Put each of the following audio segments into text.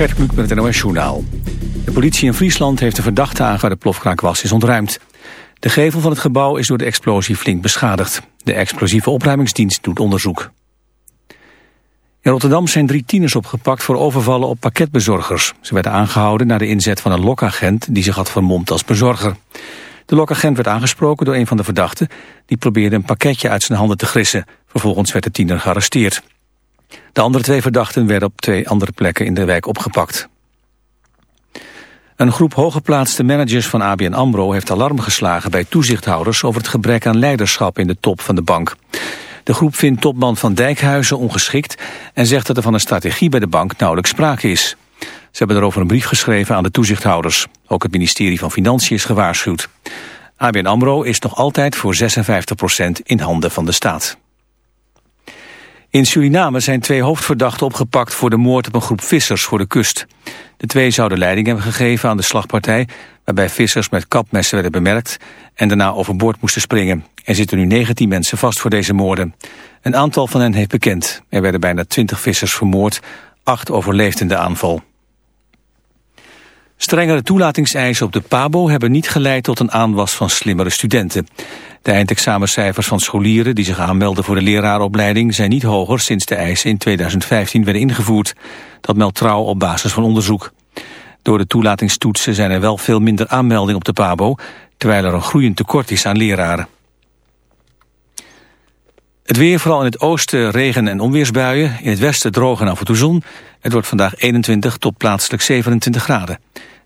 Gert met het NOS Journaal. De politie in Friesland heeft de verdachte aan waar de plofkraak was is ontruimd. De gevel van het gebouw is door de explosie flink beschadigd. De explosieve opruimingsdienst doet onderzoek. In Rotterdam zijn drie tieners opgepakt voor overvallen op pakketbezorgers. Ze werden aangehouden na de inzet van een lokagent die zich had vermomd als bezorger. De lokagent werd aangesproken door een van de verdachten... die probeerde een pakketje uit zijn handen te grissen. Vervolgens werd de tiener gearresteerd. De andere twee verdachten werden op twee andere plekken in de wijk opgepakt. Een groep hooggeplaatste managers van ABN AMRO heeft alarm geslagen bij toezichthouders over het gebrek aan leiderschap in de top van de bank. De groep vindt topman van Dijkhuizen ongeschikt en zegt dat er van een strategie bij de bank nauwelijks sprake is. Ze hebben erover een brief geschreven aan de toezichthouders. Ook het ministerie van Financiën is gewaarschuwd. ABN AMRO is nog altijd voor 56% in handen van de staat. In Suriname zijn twee hoofdverdachten opgepakt voor de moord op een groep vissers voor de kust. De twee zouden leiding hebben gegeven aan de slagpartij... waarbij vissers met kapmessen werden bemerkt en daarna overboord moesten springen. Er zitten nu 19 mensen vast voor deze moorden. Een aantal van hen heeft bekend. Er werden bijna 20 vissers vermoord, acht overleefden de aanval. Strengere toelatingseisen op de PABO hebben niet geleid tot een aanwas van slimmere studenten. De eindexamencijfers van scholieren die zich aanmelden voor de leraaropleiding zijn niet hoger sinds de eisen in 2015 werden ingevoerd. Dat meldt trouw op basis van onderzoek. Door de toelatingstoetsen zijn er wel veel minder aanmeldingen op de PABO, terwijl er een groeiend tekort is aan leraren. Het weer, vooral in het oosten regen- en onweersbuien. In het westen droog en af en toe zon. Het wordt vandaag 21 tot plaatselijk 27 graden.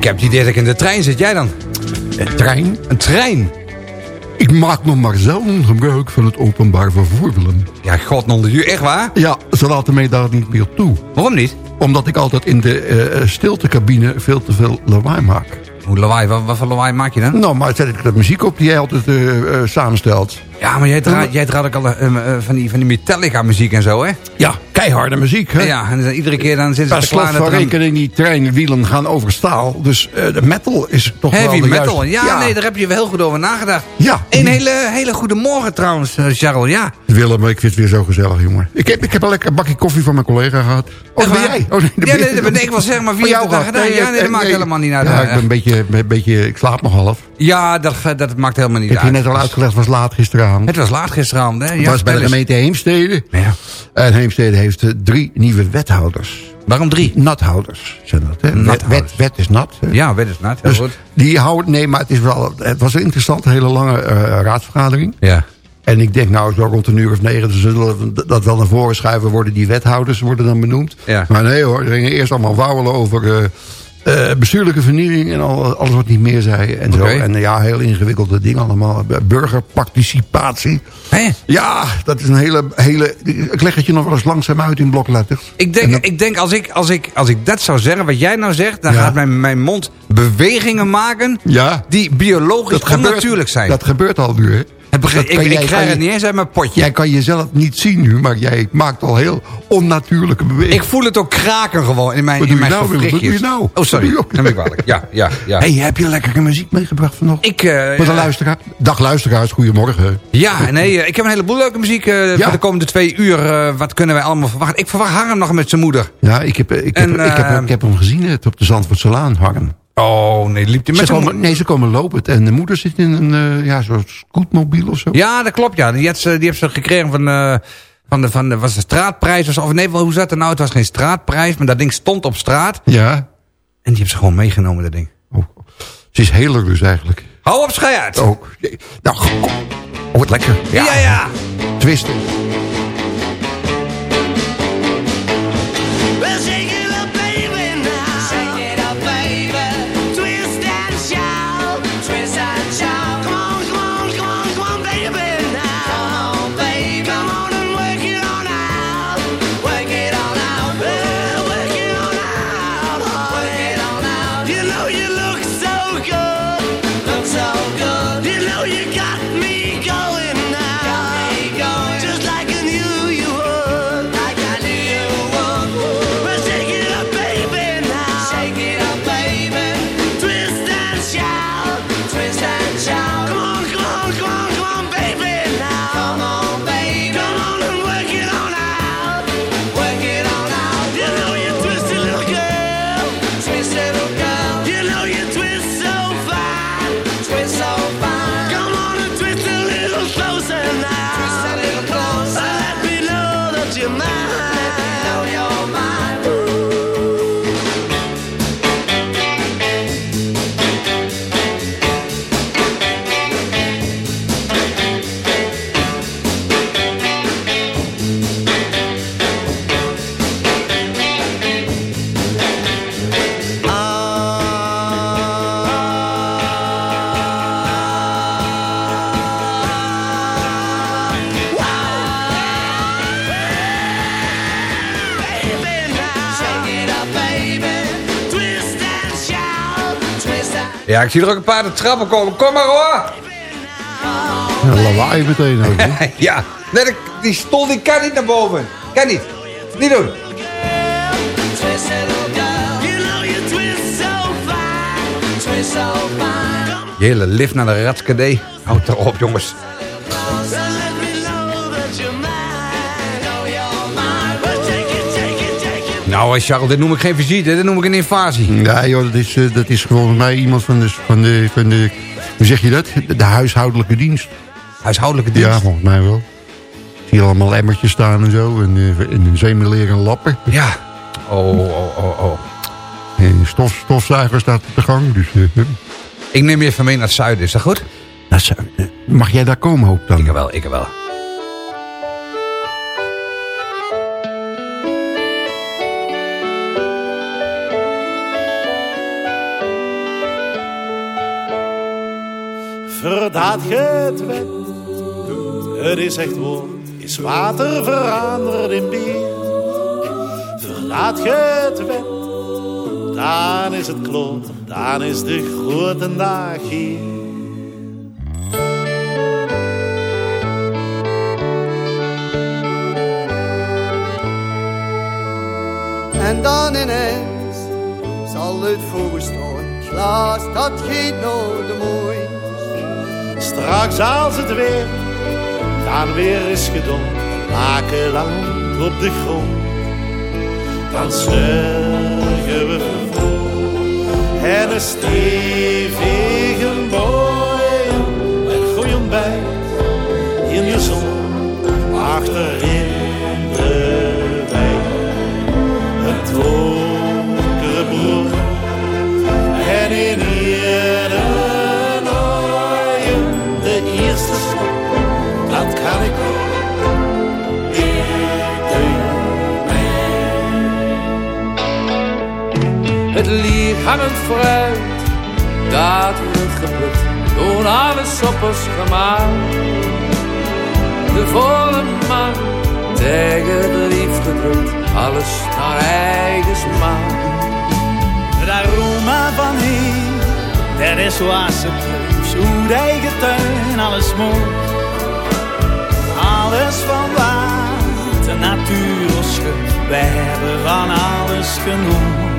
Ik heb het idee dat ik in de trein zit. Jij dan? Een trein? Een trein? Ik maak nog maar zelden gebruik van het openbaar vervoer, Willem. Ja, god u. Echt waar? Ja, ze laten mij daar niet meer toe. Waarom niet? Omdat ik altijd in de uh, stiltecabine veel te veel lawaai maak. Hoe lawaai? Wat, wat voor lawaai maak je dan? Nou, maar zet ik de muziek op die jij altijd uh, uh, samenstelt. Ja, maar jij draait, jij draait ook al van, die, van die Metallica muziek en zo, hè? Ja, keiharde muziek, hè? Ja, en dan, iedere keer dan zitten ze te klaar... van rekening die treinwielen gaan over staal. Dus uh, de metal is toch Heavy wel de metal, juiste... ja, nee, daar heb je wel heel goed over nagedacht. Ja. Een hele, hele goede morgen trouwens, Charles, ja. Willem, ik vind het weer zo gezellig, jongen. Ik heb, ik heb een lekker bakje koffie van mijn collega gehad. Oh, ben jij? Oh, nee, ja, nee, dat ben ik wel zeg maar 24 dagen gedaan. Ja, nee, dat maakt helemaal niet uit. Ja, ik ben een beetje, een beetje... Ik slaap nog half. Ja, dat, dat maakt helemaal niet uit. Ik heb je net al uitgelegd, het was laat gisteravond. Het was laat gisteravond, hè? Het was bij de gemeente Heemstede. Ja. En Heemstede heeft drie nieuwe wethouders. Waarom drie? Nathouders zijn dat, hè? Wet, wet, wet, is nat. Hè? Ja, wet is nat, heel dus goed. Die houden, nee, maar het, is wel, het was een interessante, hele lange uh, raadsvergadering. Ja. En ik denk nou, zo rond een uur of negen zullen we dat wel naar voren schuiven. Worden die wethouders worden dan benoemd. Ja. Maar nee hoor, ze gingen eerst allemaal wauwelen over... Uh, Eh, bestuurlijke vernieuwing en al, alles wat niet meer zei. En, zo. En eh, ja, heel ingewikkelde dingen allemaal. Burgerparticipatie. Hè? Ja, dat is een hele, hele... Ik leg het je nog wel eens langzaam uit in blokletters. Ik denk, En dat- ik denk als, ik, als, ik, als ik dat zou zeggen, wat jij nou zegt... dan Ja. gaat mijn, mijn mond bewegingen maken... Ja, die biologisch onnatuurlijk zijn. Dat gebeurt al nu, hè? Ik, jij- ik kan krijg het niet eens uit mijn potje. Jij kan jezelf niet zien nu, maar jij maakt al heel onnatuurlijke bewegingen. Ik voel het ook kraken gewoon in mijn, Wat in mijn nou, Willem? Wat doe je gewrichtjes. nou? Oh, sorry. Dan ben ik kwalijk. Ja, ja, ja. hey, heb je lekkere muziek meegebracht vanochtend? Ik, Voor de luisteraar. Dag luisteraars, goedemorgen. Ja, nee, eh, ik heb een heleboel leuke muziek Ja. voor de komende twee uur. wat kunnen wij allemaal verwachten? Ik verwacht Harm nog met zijn moeder. Ja, ik heb, ik heb, En, ik heb, ik heb hem gezien het op de Zandvoortselaan hangen. Oh, nee, liep Ze met zijn komen, nee, ze komen lopen. En de moeder zit in een eh, ja, zo'n scootmobiel of zo. Ja, dat klopt, ja. Die heeft ze, die heeft ze gekregen van, eh, van, de, van de, was de straatprijs. Of, zo. of nee, hoe zat het nou? Het was geen straatprijs, maar dat ding stond op straat. Ja. En die heeft ze gewoon meegenomen, dat ding. Oh, ze is heel dus eigenlijk. Hou op, schei uit. Ook. Nou. Oh, wat lekker. Ja, ja. ja. Twisten. Ja, ik zie er ook een paar de trappen komen. Kom maar hoor. Ja, lawaai meteen ook. ja, nee, die- stoel die kan niet naar boven. Kan niet. Niet doen. Je hele lift naar de Ratskade. Houd erop, jongens. Nou, eh, Charles, dit noem ik geen visite. Dit noem ik een invasie. Ja, joh, dat is, eh, dat is volgens mij iemand van de, van de, van de... Hoe zeg je dat? De huishoudelijke dienst. Huishoudelijke dienst. Ja, volgens mij wel. Zie je allemaal emmertjes staan en zo. En, eh, en zeemeleren lappen. Ja. Oh, oh, oh, oh. En stof, stofzuiger staat op de gang. Dus, Ik neem je even mee naar het zuiden, is dat goed? dat zou- eh, mag jij daar komen ook dan? Ik wel, ik wel. Verdaad je het wet, het is echt woord, is water veranderd in bier. Verdaad je het wet, dan is het kloot, dan is de grote dag hier. En dan ineens zal het voorstaan. Glas dat giet naar de mooi. Straks als het weer, dan weer is gedaan, laken lang op de grond. Dan zorgen we voor en een stevige boy met goeie ontbijt in de zon achterin de wijk. Een donkere Het fruit, dat wordt geplukt, toen alles op is gemaakt. De volle maan tegen de lief gedrukt, alles naar eigen smaak. De aroma van hier, dat is zoals het. Hoe de eigen tuin, alles mooi. Alles van waar de natuur ons. We hebben van alles genoeg.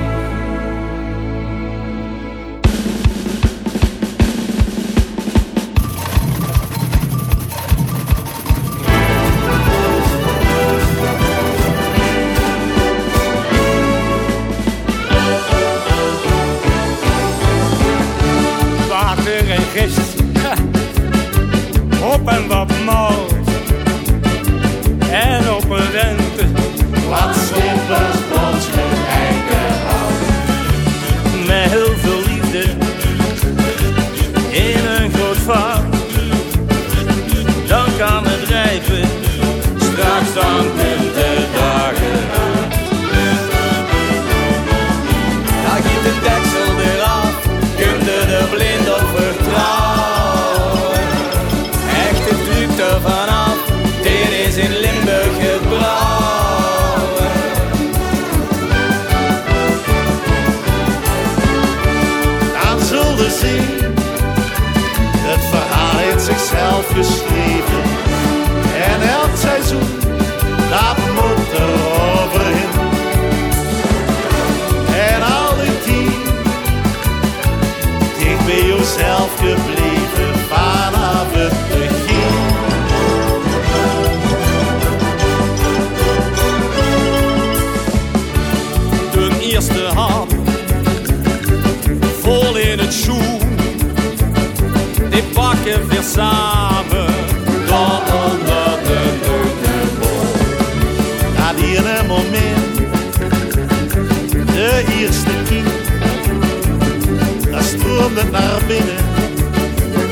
Naar binnen.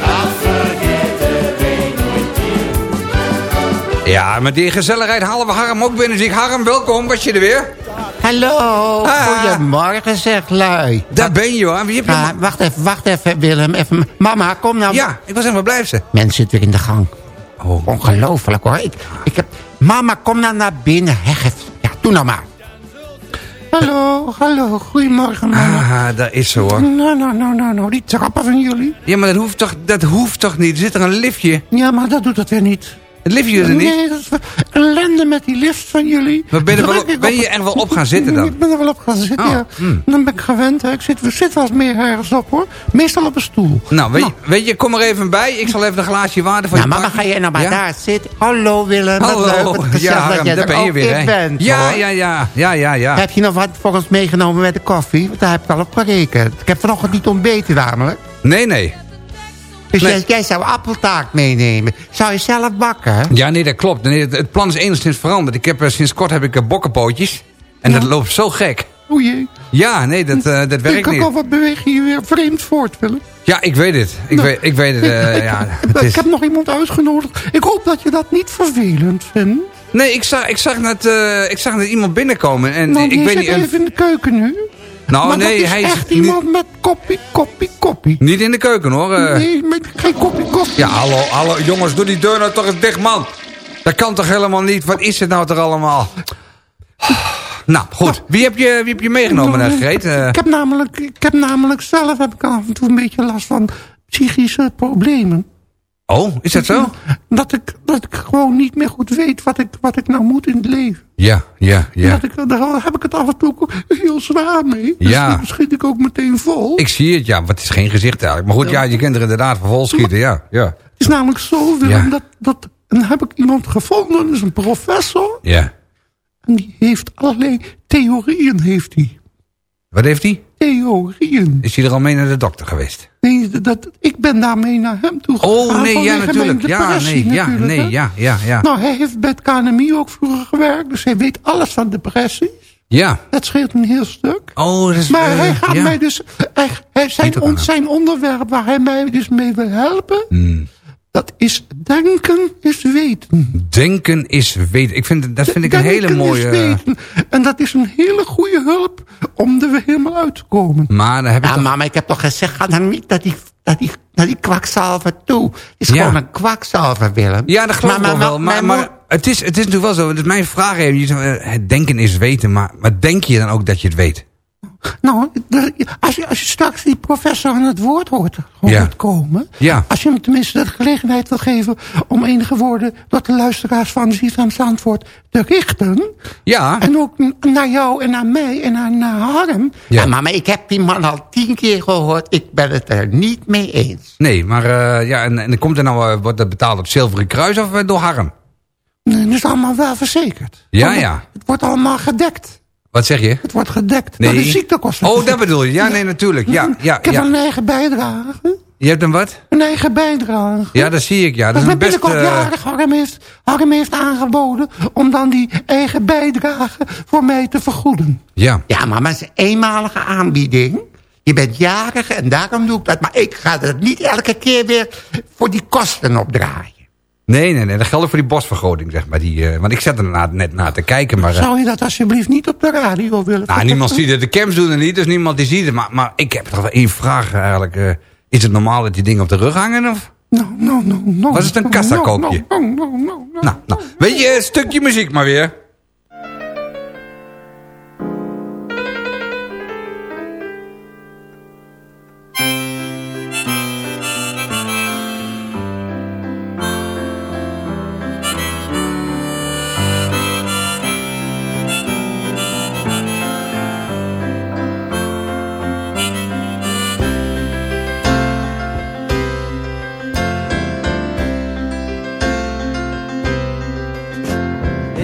Dat vergeten wij nooit meer. Ja, met die gezelligheid halen we Harm ook binnen. Dus ik Harm, welkom, was je er weer? Hallo, Ah. goedemorgen zeg lui. Daar ben je hoor. Wie heb je... Ah, wacht even, wacht even Willem. Even. Mama, kom nou. Ja, ik was even blij ze. Mensen zitten weer in de gang. Oh. Ongelooflijk hoor. Ik, ik heb... Mama, kom nou naar binnen. Heg, ja, doe nou maar. Hallo, hallo, goedemorgen. Ah, daar is ze hoor. Nou, nou, nou, nou, nou, die trappen van jullie. Ja, maar dat hoeft toch, dat hoeft toch niet? Er zit er een liftje. Ja, maar dat doet het weer niet. Het liftje is er niet. Nee, dat is ellende met die lift van jullie. Maar ben je, er wel, ben je er wel op gaan zitten dan? Ik ben er wel op gaan zitten, Oh, ja. hmm. Dan ben ik gewend, hè. Ik zit, we zitten wel eens meer ergens op, hoor. Meestal op een stoel. Nou, weet, Je, weet je, kom er even bij. Ik zal even een glaasje water voor Nou, je mama, pakken. ga jij nou maar Ja? daar zitten. Hallo Willem, leuk, Hallo. gezellig Ja, dat daar ben je weer, hè? bent, Ja, ja, ja, ja, ja, ja. Heb je nog wat voor ons meegenomen met de koffie? Want daar heb ik al op gerekend. Ik heb vanochtend niet ontbeten namelijk. Nee, nee. Dus Nee. jij, jij zou appeltaart meenemen. Zou je zelf bakken? Ja, nee, dat klopt. Nee, het, het plan is enigszins veranderd. Ik heb, eh, sinds kort heb ik eh, bokkenpootjes. En dat loopt zo gek. O jee. Ja, nee, dat, eh, dat Ik werkt niet. al wat beweeg je weer vreemd voort, Willem. Ja, ik weet het. Ik, Nou, weet, ik weet het. eh, ja, het Ik is... heb nog iemand uitgenodigd. Ik hoop dat je dat niet vervelend vindt. Nee, ik zag, ik, zag net, ik zag net iemand binnenkomen. En Nou, ik weet niet... een- even in de keuken nu. Nou, maar nee, dat is hij is echt niet- iemand met koppie, koppie, koppie. Niet in de keuken hoor. eh. Nee, met geen koppie, koppie. Ja, hallo, hallo. Jongens, doe die deur nou toch eens dicht, man. Dat kan toch helemaal niet? Wat is het nou toch allemaal? Nou, goed. Wie heb je, wie heb je meegenomen naar Greet? Eh, Ik heb, namelijk, ik heb namelijk zelf heb ik af en toe een beetje last van psychische problemen. Oh, is dat zo? Dat ik, dat ik gewoon niet meer goed weet wat ik, wat ik nou moet in het leven. Ja, ja, ja. Dat ik, daar heb ik het af en toe heel zwaar mee. Dus Ja. dan schiet ik ook meteen vol. Ik zie het, ja. Maar het is geen gezicht eigenlijk. Maar goed, ja, je kunt er inderdaad vol schieten, ja. ja. Het is namelijk zo, Willem, Ja. dat, dat... En heb ik iemand gevonden, dat is een professor. Ja. En die heeft allerlei theorieën, heeft hij. Wat heeft hij? Theorieën. Is hij er al mee naar de dokter geweest? Nee, dat, ik ben daarmee naar hem toe gegaan. Oh, nee, ja, natuurlijk. Ja, nee, ja, natuurlijk, nee, ja, ja, ja. Nou, hij heeft bij het KNMI ook vroeger gewerkt, dus hij weet alles van depressies. Ja. Dat scheelt een heel stuk. Oh, dat is... Maar eh, hij gaat ja. mij dus... Hij, hij, zijn, on- zijn onderwerp waar hij mij dus mee wil helpen... Hmm. Dat is Denken is weten. Denken is weten. Ik vind, dat vind ik een hele Denken mooie... is weten. En dat is een hele goede hulp om er weer helemaal uit te komen. Maar dan heb ik Ja, toch- mama, ik heb toch gezegd, ga dan niet naar die, naar die, naar die kwakzalver toe. Het is Ja. gewoon een kwakzalver, Willem. Ja, dat geloof ik wel wel. Maar, maar het, is, het is natuurlijk wel zo. Dat is mijn vraag zegt, eh, Het denken is weten. Maar, maar denk je dan ook dat je het weet? Nou, als je, als je straks die professor aan het woord hoort, hoort Ja. komen... Ja. als je hem tenminste de gelegenheid wil geven... om enige woorden tot de luisteraars van Zandvoort te richten... Ja. en ook naar jou en naar mij en naar, naar Harm... Ja. Ja. maar ik heb die man al tien keer gehoord. Ik ben het er niet mee eens. Nee, maar eh, ja, en, en komt er nou, eh, wordt dat betaald op Zilveren Kruis of eh, door Harm? Nee, dat is allemaal wel verzekerd. Ja, Want ja. Het wordt allemaal gedekt. Wat zeg je? Het wordt gedekt Nee. door de ziektekosten. Oh, dat bedoel je. Ja, nee, natuurlijk. Ja, ja, Ik heb ja. een eigen bijdrage. Je hebt een wat? Een eigen bijdrage. Ja, dat zie ik. Ja, dat ik is ben een best... binnenkort eh, jarig. Harm heeft, Harm heeft aangeboden om dan die eigen bijdrage voor mij te vergoeden. Ja. Ja, maar is een eenmalige aanbieding. Je bent jarig en daarom doe ik dat. Maar ik ga er niet elke keer weer voor die kosten opdraaien. Nee, nee, nee. Dat geldt voor die bosvergroting, zeg maar. Die, eh, want ik zat er na- net naar te kijken, maar... eh, Zou je dat alsjeblieft niet op de radio willen nou, niemand ziet het. De camps doen het niet, dus niemand die ziet het. Maar, maar ik heb toch wel één vraag eigenlijk. eh, is het normaal dat die dingen op de rug hangen? Of? No, no, no, no. Was het een no, kassakoopje? No, no, no, no, no. Nou, nou, weet je, een stukje muziek maar weer.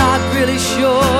Not really sure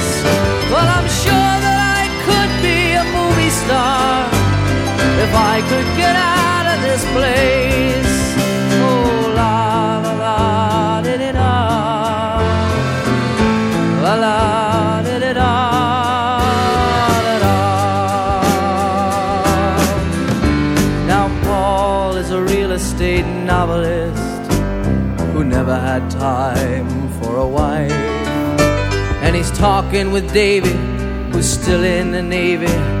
Could get out of this place. Oh, la la la, did it La la, it Now, Paul is a real estate novelist who never had time for a wife. And he's talking with David, who's still in the Navy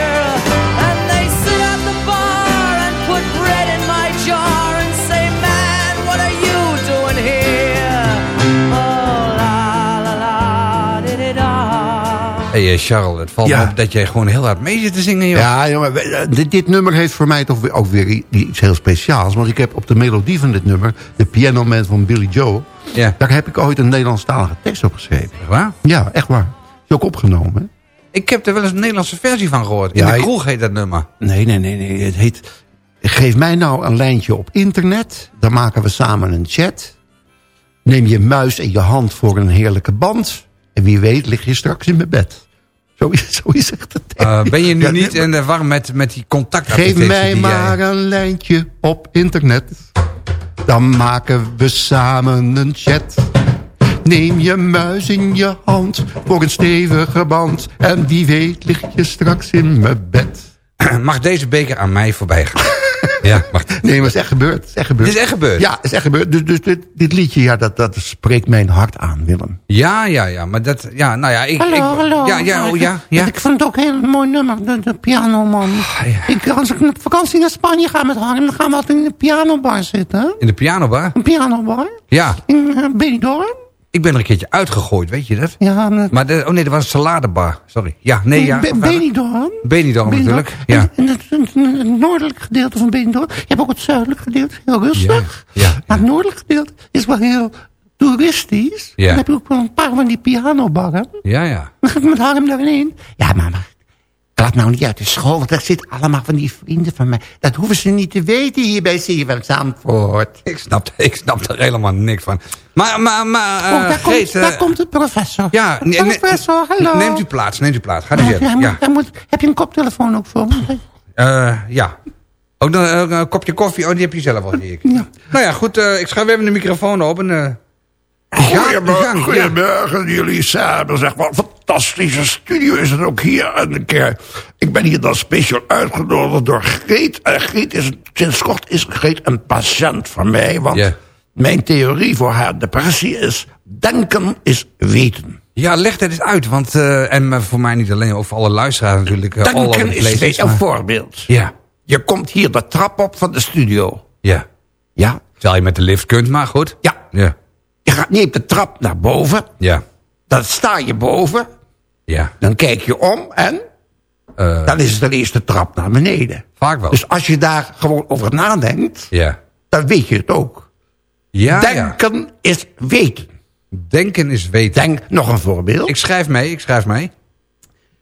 Hey, Charles, het valt Ja. me op dat jij gewoon heel hard mee zit te zingen, joh. Ja, jongen, eh, dit, dit nummer heeft voor mij toch weer, ook weer iets heel speciaals. Want ik heb op de melodie van dit nummer, de Piano Man van Billy Joe... Ja. daar heb ik ooit een Nederlandstalige tekst op geschreven. Echt waar? Ja, echt waar. Is ook opgenomen. hè? Ik heb er wel eens een Nederlandse versie van gehoord. In Ja, de kroeg heet dat nummer. Nee, nee, nee, nee. Het heet... Geef mij nou een lijntje op internet. Dan maken we samen een chat. Neem je muis in je hand voor een heerlijke band. En wie weet lig je straks in mijn bed. Zo is, zo is echt het. Eh, ben je nu Ja, niet in de war met, met die Geef contactadvertentie mij maar jij... een lijntje op internet. Dan maken we samen een chat. Neem je muis in je hand voor een stevige band. En wie weet lig je straks in mijn bed. Mag deze beker aan mij voorbij gaan? ja, mag. Nee, maar het is echt gebeurd. Het is echt gebeurd. Dit is echt gebeurd? Ja, het is echt gebeurd. Dus, dus dit, dit liedje, ja, dat, dat spreekt mijn hart aan, Willem. Ja, ja, ja. Maar dat... Ja, nou ja, ik... Hallo, ik, hallo. Ja, ja, oh, ja, ja. Ik vond het ook een heel mooi nummer, de, de pianoman. Ik, als ik op vakantie naar Spanje ga met Harm, dan gaan we altijd in de pianobar zitten. In de pianobar? Een pianobar Ja. in uh, Benidorm. Ik ben er een keertje uitgegooid, weet je dat? Ja, Maar de, oh nee, dat was een saladebar. Sorry. Ja, nee, ja. Be- Benidorm. Benidorm natuurlijk. Ja. Het, noordelijke gedeelte van Benidorm. Je hebt ook het zuidelijke gedeelte, heel rustig. Ja, ja. Maar het noordelijke gedeelte is wel heel toeristisch. Ja. Dan heb je ook wel een paar van die pianobarren. Ja, ja. Dan ga ik met Harm daarin. Ja, mama. Laat nou niet uit de school, want daar zitten allemaal van die vrienden van mij. Dat hoeven ze niet te weten hier bij CFM Zandvoort. Ik snap, ik snap er helemaal niks van. Maar, maar, maar... eh, oh, daar, Gees, komt, eh, daar komt de professor. Ja, professor, hallo. Neemt u plaats, neemt u plaats. Ga er Ja, zitten. Ja. moet- heb je een koptelefoon ook voor me? Eh, ja. Ook eh, een kopje koffie. Oh, die heb je zelf al, zie ik. Nou ja, goed. eh, ik schuif even de microfoon open. eh. Goedemorgen, goedemorgen jullie samen. Zeg maar, fantastische studio is het ook hier. En keer, ik ben hier dan speciaal uitgenodigd door Greet. En Greet is, sinds kort is Greet een patiënt van mij. Want mijn theorie voor haar depressie is... denken is weten. Ja, leg dat eens uit. Want, eh, en maar voor mij niet alleen, voor alle luisteraars natuurlijk. eh, over Denken the is weten. Een voorbeeld. Ja. Je komt hier de trap op van de studio. Ja. Ja. Terwijl je met de lift kunt, maar goed. Ja. Ja. Je gaat niet op de trap naar boven. Ja. Dan sta je boven. Ja. Dan kijk je om en... Eh, dan is het de eerste trap naar beneden. Vaak wel. Dus als je daar gewoon over nadenkt, Ja. dan weet je het ook. Ja, ja. Denken is weten. Denken is weten. Denk, nog een voorbeeld. Ik schrijf mee, ik schrijf mee.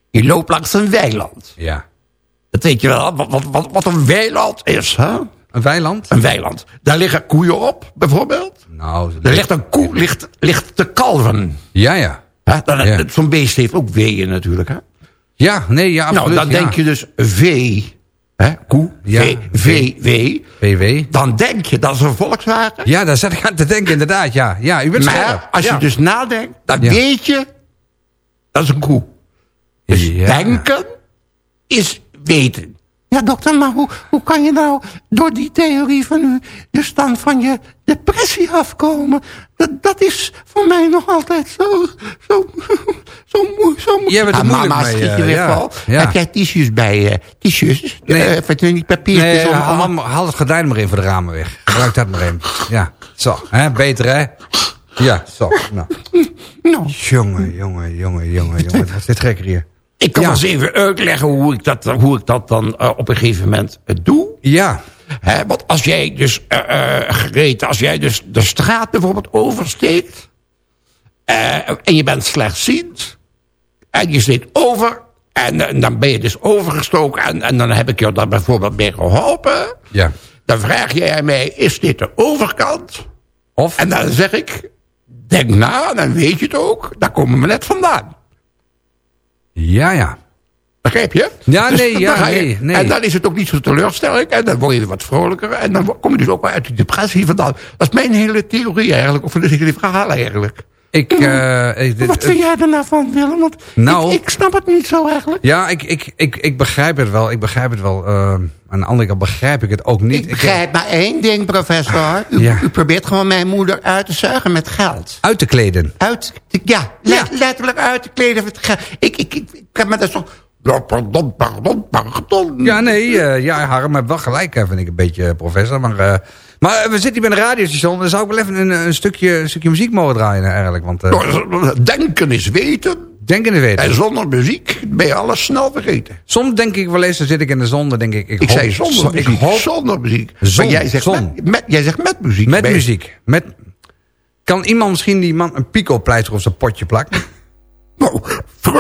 Je loopt langs een weiland. Ja. Dat weet je wel, wat, wat, wat, wat een weiland is. Hè? Een weiland? Een weiland. Daar liggen koeien op, bijvoorbeeld. Nou, Er ligt een koe ligt, ligt te kalven. Ja, ja. Ja. Zo'n beest heeft ook weeën natuurlijk. Hè? Ja, nee, ja, absoluut. nou, dan ja. denk je dus vee. Hè? Koe, Ja, vee, vee, vee. VW. Dan denk je dat is een Volkswagen. Ja, daar zat ik aan te denken, inderdaad. Ja, ja u bent Maar scherp. als je dus nadenkt, dan weet je, dat is een koe. Dus denken is weten. Ja, dokter, maar hoe, hoe kan je nou door die theorie van u dus dan van je depressie afkomen? Dat, dat is voor mij nog altijd zo, zo, zo, moe- zo moeilijk. Jij bent Ah, mama, schiet je eh, weer ja. vol. Ja. Heb jij tissues bij eh tissues? Nee. Eh, even die papiertjes Nee, om- haal, om- haal- haal het gordijn maar voor de ramen weg. Gebruik dat maar in. Ja, zo. Hè? Beter, hè? Ja, zo. Nou. Nou. Jongen, jongen, jongen, jongen, jongen. Wat is dit gekker hier? Ik kan Ja. wel eens even uitleggen hoe ik dat, hoe ik dat dan eh, op een gegeven moment eh, doe. Ja. Hè, want als jij dus, eh eh, Grete, als jij dus de straat bijvoorbeeld oversteekt... en je bent slechtziend... en je steekt over... En, dan ben je dus overgestoken... En, en dan heb ik jou daar bijvoorbeeld mee geholpen... Ja. dan vraag jij mij, is dit de overkant? Of? En dan zeg ik, denk na, dan weet je het ook. Daar komen we net vandaan. Ja, ja. Begrijp je? Ja, nee, ja, ga je- nee, nee. En dan is het ook niet zo teleurstellend. En dan word je wat vrolijker. En dan kom je dus ook wel uit die depressie vandaan. Dat is mijn hele theorie eigenlijk. Of het hele verhaal eigenlijk. Ik, eh, ik- Wat vind jij er nou van, Willem? Want Nou- ik, ik snap het niet zo eigenlijk. Ja, ik, ik, ik, ik begrijp het wel. Ik begrijp het wel. eh, aan de andere kant begrijp ik het ook niet. Ik begrijp maar één ding, professor. U, Ja. u probeert gewoon mijn moeder uit te zuigen met geld. Uit te kleden. Uit, ja, let- letterlijk uit te kleden met geld. Ik, ik, ik, ik heb me daar zo... Ja, pardon, pardon, pardon. Ja, nee, eh, ja, Harm heeft wel gelijk, vind ik een beetje, professor. Maar, maar eh, we zitten hier bij een radiostation. Dan zou ik wel even een, een, stukje, een stukje muziek mogen draaien eh, eigenlijk. Want, eh, Nou, Denken is weten. denken is weten. En zonder muziek ben je alles snel vergeten. Soms denk ik wel eens, dan zit ik in de zon, dan denk ik... Ik, Ik hoop- zei zonder zo- muziek. Ik hoop, Zonder muziek. Zon, maar jij zegt, zon. Met, met- jij zegt met muziek. met je- muziek. Met, kan iemand misschien die man een pico-pleister op zijn potje plakken? Nou,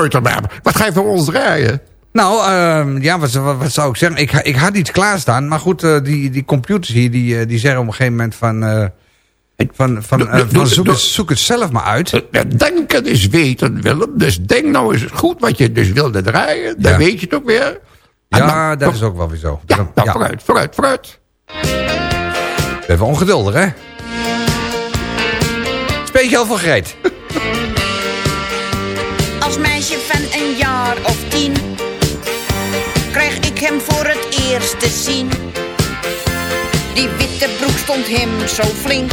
er maar. Wat ga je voor ons draaien? Nou, ehm, ja, wat, wat, wat zou ik zeggen? Ik, ik had iets klaarstaan, maar goed, eh, die, die computers hier, die, eh, die zeggen op een gegeven moment van... eh, van, van, van zoek, het, zoek het zelf maar uit. Denken is weten, Willem. Dus denk nou eens goed wat je dus wilde draaien. Dan Ja. weet je het ook weer. En Ja, dan- dat is ook wel weer zo. Ja, Dan- nou, vooruit, vooruit, vooruit. Even ongeduldig, hè? Speciaal voor Greet. Als meisje van een jaar of ik hem voor het eerst te zien. Die witte broek stond hem zo flink.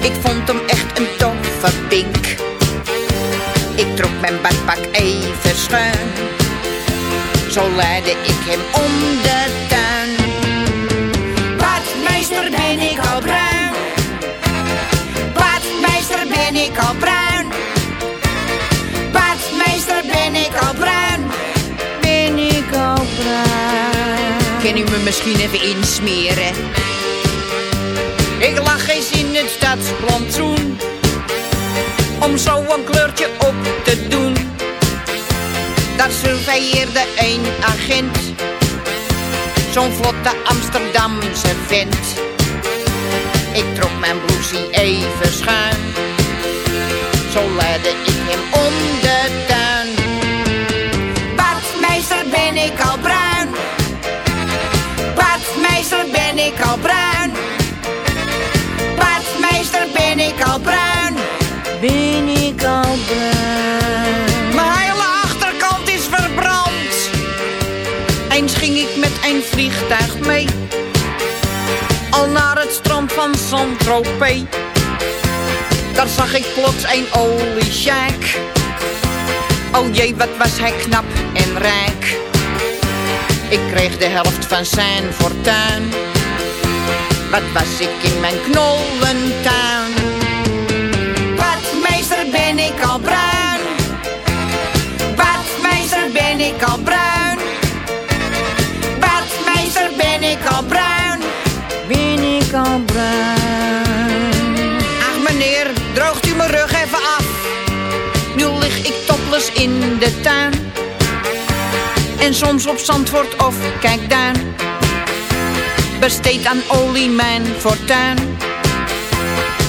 Ik vond hem echt een toffe pink. Ik trok mijn badpak even schuin. Zo leidde ik hem om de tuin. Badmeester ben ik Kan u me misschien even insmeren? Ik lag eens in het stadsplantsoen. Om zo een kleurtje op te doen. Daar surveilleerde een agent. Zo'n vlotte Amsterdamse vent. Ik trok mijn blousie even schuin. Zo leidde ik hem om de. Ben ik al bruin. Mijn hele achterkant is verbrand. Eens ging ik met een vliegtuig mee. Al naar het strand van Saint-Tropez. Daar zag ik plots een oliesjaak. Oh jee, wat was hij knap en rijk. Ik kreeg de helft van zijn fortuin. Wat was ik in mijn knollentuin. Ben ik al bruin. Badmeester ben ik al bruin. Badmeester ben ik al bruin. Ben ik al bruin. Ach meneer, droogt u mijn rug even af. Nu lig ik topless in de tuin. En soms op Zandvoort of Kijkduin. Besteed aan olie mijn fortuin.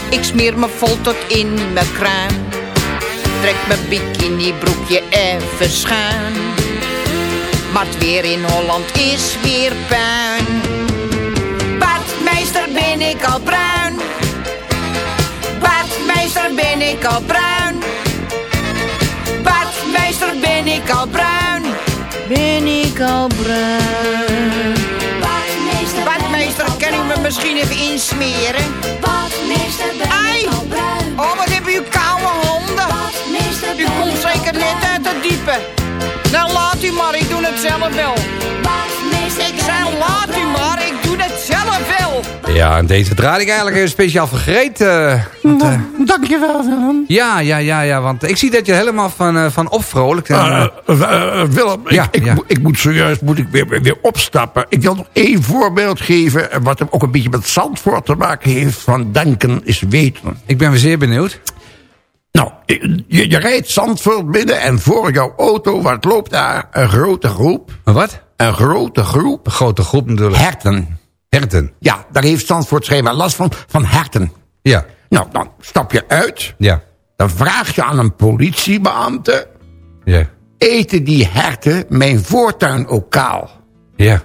Ik smeer me vol tot in mijn kruin. Trek mijn bikini broekje even schuin. Maar het weer in Holland is weer puin. Badmeester ben ik al bruin. Badmeester ben ik al bruin. Badmeester ben ik al bruin. Ben ik al bruin. Badmeester, Badmeester kan u me misschien even insmeren? Badmeester ben ik al bruin. Oh, wat hebben u koude honden? U komt zeker net uit de diepe. Nou, laat u maar, ik doe het zelf wel. Ik zei, laat u maar, ik doe het zelf wel. Ja, en deze draai ik eigenlijk even speciaal Greet. eh, want, eh, Dankjewel, Willem. ja, ja, ja, ja, want ik zie dat je helemaal van, eh, van eh, eh, Willem, Ja, ik, ik, ja. moet- ik moet serieus moet ik weer, weer opstappen. Ik wil nog één voorbeeld geven... wat ook een beetje met Zandvoort te maken heeft... van denken is weten. ik ben weer zeer benieuwd. Nou, je, je rijdt Zandvoort binnen... en voor jouw auto, wat loopt daar? Een grote groep. Een wat? Een grote groep. Een grote groep natuurlijk. Herten. Herten. Ja, daar heeft Zandvoort schijnbaar last van, van herten. Ja, Nou, dan stap je uit. ja, Dan vraag je aan een politiebeambte... ja. eten die herten mijn voortuin ook kaal. Ja.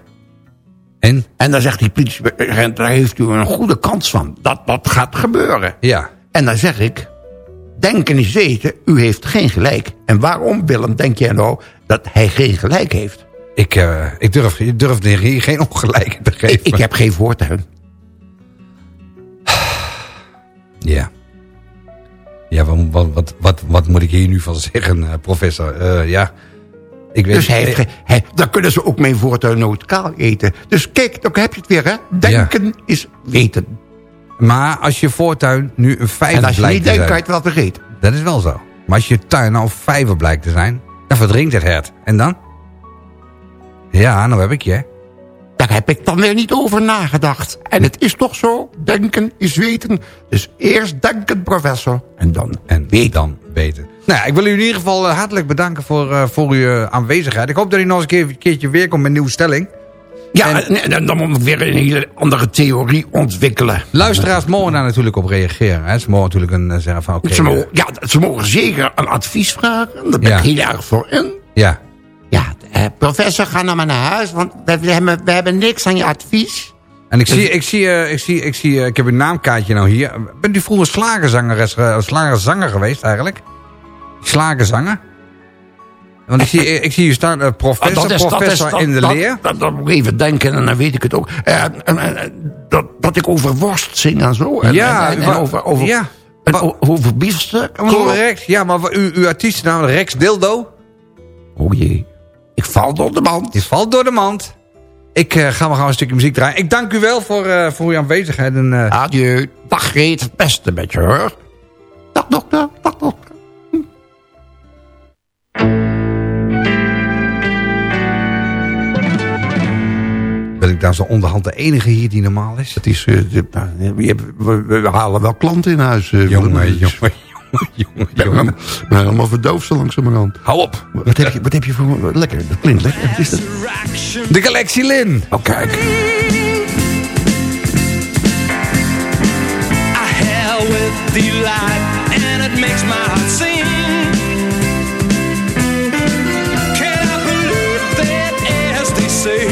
En? En dan zegt die politieagent, daar heeft u een goede kans van. Dat dat gaat gebeuren. Ja. En dan zeg ik, denken is weten, u heeft geen gelijk. En waarom, Willem, denk jij nou dat hij geen gelijk heeft? Ik, eh, ik durf, ik durf hier geen ongelijk te geven. Ik, ik heb geen voortuin. Ja. Ja, wat, wat, wat, wat, moet ik hier nu van zeggen, eh, professor? Eh, ja, ik weet Dus hij heeft, hij, dan kunnen ze ook mijn voortuin nooit kaal eten. Dus kijk, dan heb je het weer, hè? Denken is weten. Maar als je voortuin nu een vijver En als je niet denkt, kan je het wel vergeten. Dat is wel zo. Maar als je tuin nou een vijver blijkt te zijn... dan verdrinkt het hert. En dan? Ja, nou heb ik je. Daar heb ik dan weer niet over nagedacht. En het is toch zo, denken is weten. Dus eerst denken, professor. En dan en weten. dan weten. Nou ja, ik wil u in ieder geval eh, hartelijk bedanken voor, eh, voor uw eh, aanwezigheid. Ik hoop dat u nog eens een, keer, een keertje weer komt met een nieuwe stelling. Ja, en, dan moet ik weer een hele andere theorie ontwikkelen. Luisteraars mogen daar natuurlijk op reageren. Hè. Ze mogen natuurlijk een, eh, zeggen van... oké. Ze mogen, ja, ze mogen zeker een advies vragen. Daar ben Ja. ik heel erg voor in. Ja. Ja, eh, professor, ga nou maar naar huis, want we, we hebben, we hebben niks aan je advies. En ik zie, ik zie, eh, ik zie, ik zie, eh, ik heb een naamkaartje nou hier. Bent u vroeger slagerzangeres, eh, slagerzanger geweest eigenlijk? Slagerzanger? Want ik zie, ik zie staan, eh, professor, professor in de leer. Dat, dat moet ik even denken en dan weet ik het ook. Eh, en, dat, dat ik over worst zing en zo. En, Ja, en, en, wa- over, over, ja. o- over biefstuk. Correct, ja, maar uw, uw artiestennaam Rex Dildo? Oh jee, ik val door de mand. Je valt door de mand. Ik eh, ga maar gaan een stukje muziek draaien. Ik dank u wel voor, eh, voor uw aanwezigheid. En, eh, Adieu. Dag Greet, het beste met je hoor. Dag dokter, dag dokter. ben daar zo onderhand de enige hier die normaal is? Het is, eh, nou, we, hebben- we, we halen wel klanten in huis. eh, Jongen, Willem. jongen, jongen, jongen, Ik ben jongen. helemaal- ben helemaal verdoofd zo langzamerhand. Hou op. Wat heb je, wat heb je voor... Lekker, dat klinkt lekker. Wat is dat? De Galaxy Lin. Oh, kijk. With delight, and it makes my heart sing. Can I believe that, as they say,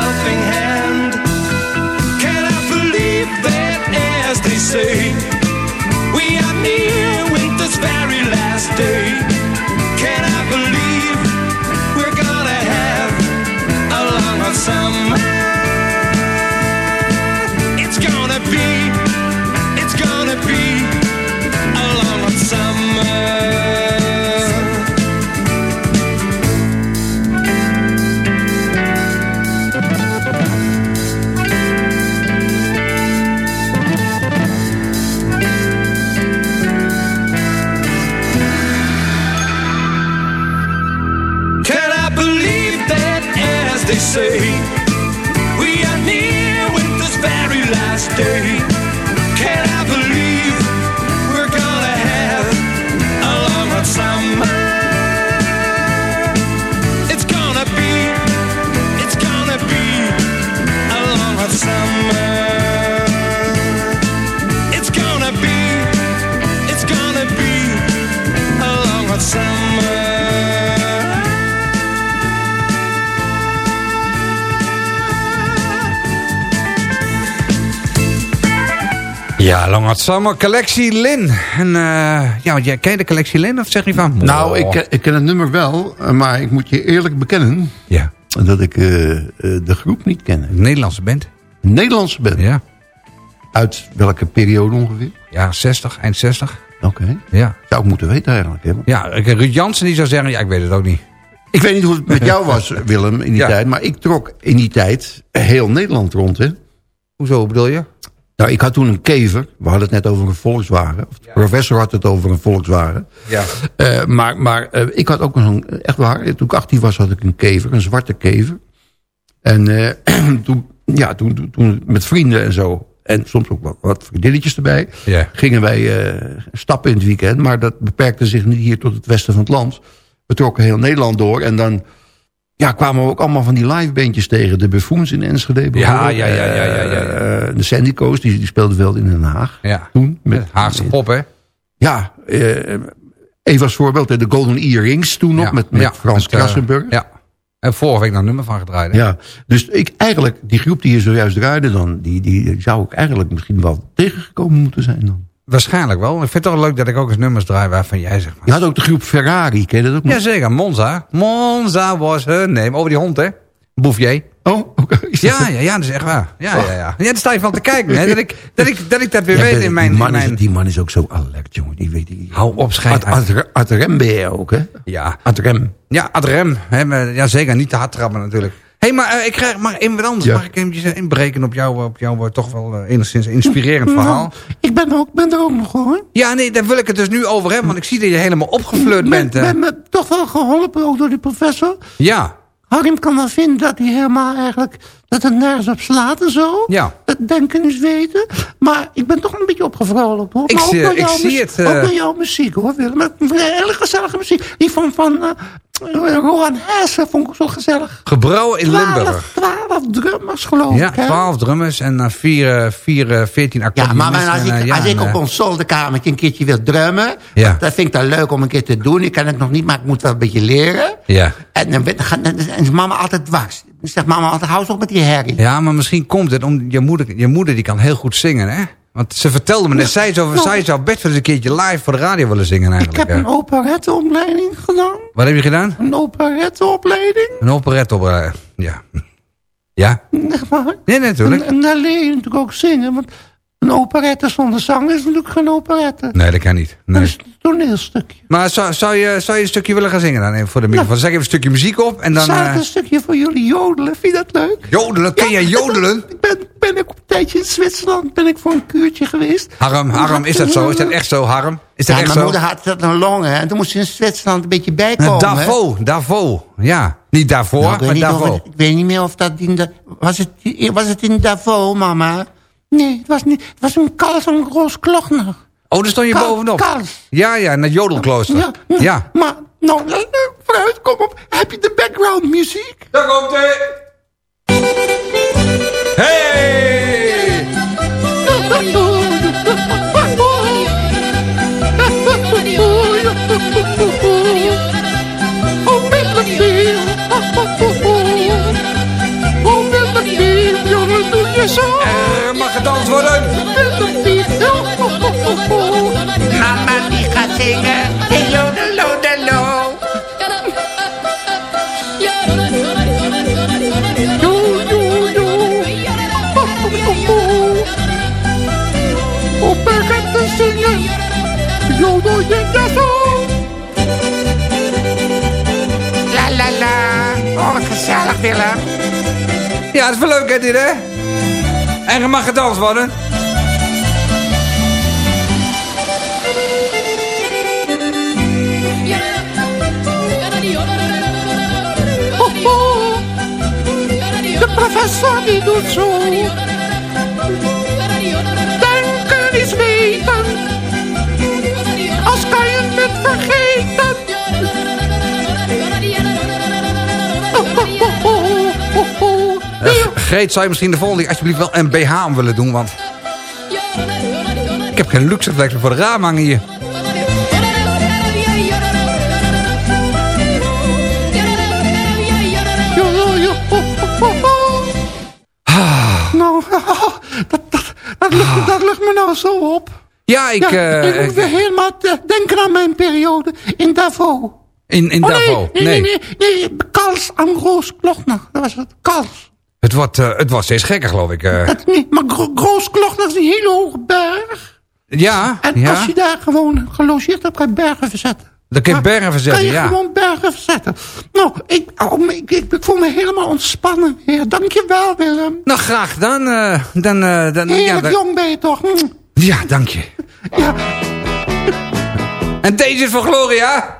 Long Hot Summer, Collectie Lin. En, eh, ja, jij ken je de Collectie Lin of zeg je van... Nou, Oh. ik, ken- ik ken het nummer wel, eh, maar ik moet je eerlijk bekennen... Ja. dat ik eh, de groep niet ken. Een Nederlandse band. Nederlandse band. Ja. Uit welke periode ongeveer? Ja, 60, eind 60. Oké. Ja. Zou ik moeten weten eigenlijk. Hè? Ja, Ruud Jansen die zou zeggen, ja, ik weet het ook niet. Ik weet niet hoe het met jou was, Willem, in die Ja. tijd. Maar ik trok in die tijd heel Nederland rond, hè. Hoezo bedoel je? Nou, ik had toen een kever. We hadden het net over een Volkswagen. Of de professor had het over een Volkswagen. Ja. Eh, maar maar eh, ik had ook een, echt waar, toen ik 18 was had ik een kever, een zwarte kever. En eh, toen, ja, toen, toen, toen met vrienden en zo, en soms ook wat, wat vriendinnetjes erbij, Ja. gingen wij stappen in het weekend. Maar dat beperkte zich niet hier tot het westen van het land. We trokken heel Nederland door en dan ja, kwamen we ook allemaal van die live bandjes tegen. De Buffoons in Enschede ja, ja, ja, ja, ja, ja. Eh, de Sandico's, die, die speelden wel in Den Haag. Ja. Toen. Met, Haagse pop, hè? ja, eh, even als voorbeeld, de Golden Earrings toen nog, Ja, met, met ja, Frans met, eh, Krassenburg. Ja. En vorige week nog nummer van gedraaid. hè? Ja, dus ik eigenlijk, die groep die je zojuist draaide dan, die, die zou ik eigenlijk misschien wel tegengekomen moeten zijn dan. Waarschijnlijk wel. Ik vind het toch leuk dat ik ook eens nummers draai waarvan jij zegt. Je had ook de groep Ferrari, ken je dat ook nog? Jazeker, Monza. Monza was hun name. Over die hond, hè? Bouvier. Oh, oké. Ja, ja, ja, dat is echt waar. Ja, ja, ja. Ja, daar sta je van te kijken, hè? Dat ik dat, ik, dat, ik dat weer Ja, weet in mijn... man in mijn... Is, die man is ook zo alert, jongen. Die weet die. Hou op, schijt. Ad, ad, ad rem ben je ook, hè? Ja. Ad rem. Ja, adrem. Hè, maar- ja, zeker. Niet te hard trappen natuurlijk. Hé, hey, maar eh, ik krijg maar even wat anders. Ja. Mag ik eventjes eh, inbreken op jou, op jou eh, toch wel enigszins inspirerend verhaal? Ik ben, ook, ben er ook nog hoor. Ja, nee, daar wil ik het dus nu over hebben. Want ik zie dat je helemaal opgefleurd bent. Ik ben me toch wel geholpen, ook door die professor. Ja, Harm kan wel vinden dat hij helemaal eigenlijk... dat het nergens op slaat en zo. ja. Het denken is weten. Maar ik ben toch een beetje opgevrolijkt hoor. Ik Maar ook zie- ik zie het, eh. Ook door jouw muziek hoor Willem. Hele gezellige muziek. Die van, van eh, Rohan Hesse vond ik zo gezellig. Gebrouwen in Limburg. Twaalf drummers geloof Ja, ik. hè? 12 drummers en uh, 4, 4, 14 Ja, accordeonisten. maar, als, en, ik, eh, ja, als ik en, op eh, ons zolderkamertje een keertje wil drummen... Ja. dat vind ik dan leuk om een keer te doen. Ik kan het nog niet, maar ik moet wel een beetje leren. Ja. En dan, dan, gaat- dan is mama altijd dwars. Dan zegt mama hou toch met die herrie. ja, maar misschien komt het om je moeder, je moeder die kan heel goed zingen, hè? Want ze vertelde me net, zij zou, zij zou best wel eens een keertje live voor de radio willen zingen Ik eigenlijk. heb hè. een operetteopleiding gedaan. Wat heb je gedaan? Een operetteopleiding. Een operette op, eh, ja. Ja? Echt waar. Nee, natuurlijk. En, en daar leer je natuurlijk ook zingen. Want een operette zonder zang is natuurlijk geen operette. Nee, dat kan niet. Nee. een toneelstukje. Maar zou, zou, je, zou je een stukje willen gaan zingen dan even voor de microfoon? Zeg even een stukje muziek op en dan... Ik eh, een stukje voor jullie jodelen? Vind je dat leuk? Jodelen? Ken jij jodelen? Ik ben, ben ik op een tijdje in Zwitserland ben ik voor een kuurtje geweest. Harm, Harm, is dat zo? Is dat echt zo, Harm? Is dat Ja, echt mijn zo? moeder had dat een longen. En toen moest ze in Zwitserland een beetje bijkomen. Eh, Davos, Davos. Ja, niet daarvoor, Nou, ik, weet maar het- ik weet niet meer of dat in de, was, het, was het in Davos, mama? Nee, het was niet. Het was een Kals en Roos Klochner. Oh, daar stond je bovenop. Kals. Ja, ja, naar Jodelklooster. Ja, Ja. Maar, nou, eh, vooruit, kom op. Heb je de background muziek? Daar komt hij. Hey! Oh, Willem, Oh, Willem, jongen, doe je zo? Er mag gedanst worden. Mama die gaat zingen. Hey, jodelo, delo. Op een te zingen. Jodel je. La la la. Oh, wat gezellig, Willem. Ja, dat is wel leuk, hè, dit, hè? En er mag gedanst worden. De professor die doet zo. Denken is weten. Als kan je het vergeten. Eh, Greet, zou je misschien de volgende alsjeblieft wel een BH aan willen doen, want... Ik heb geen luxeflex meer voor de raam hangen hier. Nou zo op. Ja, ik... Ja, eh, ik moet weer helemaal te denken aan mijn periode in Davos. in in Oh, Davos. nee, nee, nee, nee, nee, Kals aan Roos Klochner. Dat was het, Kals. Het wordt, eh, het wordt steeds gekker, geloof ik. eh. Nee, maar Gro- Groosklocht, dat is een hele hoge berg. ja, En ja. als je daar gewoon gelogeerd hebt, kan je bergen verzetten. Dan kun je bergen verzetten, kan je ja. gewoon bergen verzetten. Nou, ik, oh, ik, ik, ik voel me helemaal ontspannen. Ja, dankjewel, Willem. Nou, graag dan. eh, dan, eh, dan ja, Heerlijk dan- jong ben je toch? Hm. ja, dank je. Ja. En deze is voor Gloria.